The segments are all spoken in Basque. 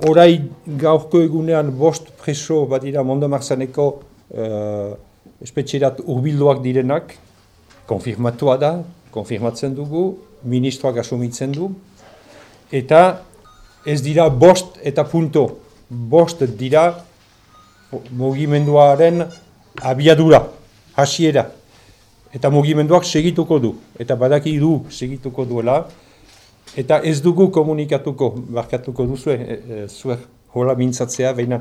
orai gaurko egunean bost preso bat dira Mondo Marzaneko uh, espetxerat urbilduak direnak, konfirmatua da, konfirmatzen dugu, ministroak asumitzen du, eta ez dira bost eta punto, bost dira mugimenduaren abiadura, hasiera. Eta mugimenduak segituko du, eta badaki du segituko duela, eta ez dugu komunikatuko, barkatuko duzu, e, e, zuer hola mintzatzea, baina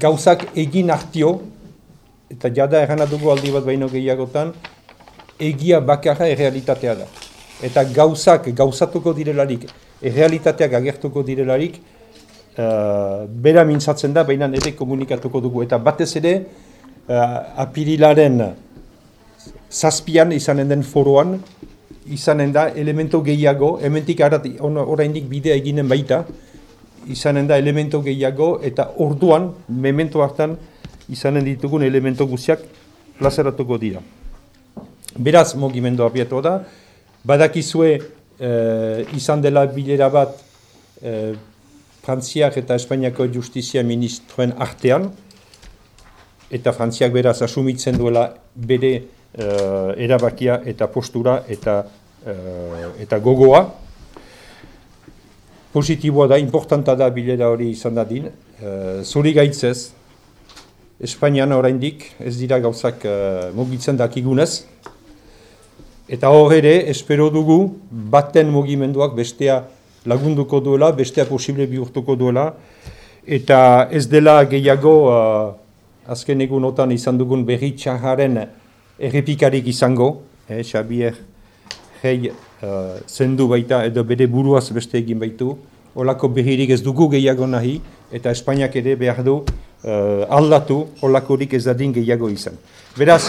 gauzak egin hartio, eta jada erana dugu aldi bat baino gehiagotan, egia bakarra errealitatea da. Eta gauzak gauzatuko direlarik, errealitateak agertuko direlarik, uh, bera mintzatzen da, baina ere komunikatuko dugu. Eta batez ere, uh, apirilaren zazpian izanen den foroan, izanen da elemento gehiago, hementik oraindik bidea eginen baita, izanen da elemento gehiago, eta orduan, memento hartan, izanen ditugun elemento guziak plazeratuko dira. Beraz, mogimendu abiatu da, badakizue eh, izan dela bilera bat eh, Frantziak eta Espainiako justizia ministroen artean, eta Frantziak beraz asumitzen duela bere uh, erabakia eta postura eta, uh, eta gogoa. Positiboa da, importanta da bilera hori izan dadin. Uh, zuri gaitzez, Espainian oraindik ez dira gauzak uh, mugitzen dakigunez. Eta hor ere, espero dugu, baten mugimenduak bestea lagunduko duela, bestea posible bihurtuko duela, eta ez dela gehiago, uh, azken egunotan izan dugun berri txaharen errepikarik izango, eh, Xabier hei uh, zendu baita edo bere buruaz beste egin baitu, olako berririk ez dugu gehiago nahi, eta Espainiak ere behar du uh, aldatu olakorik ez dadin gehiago izan. Beraz,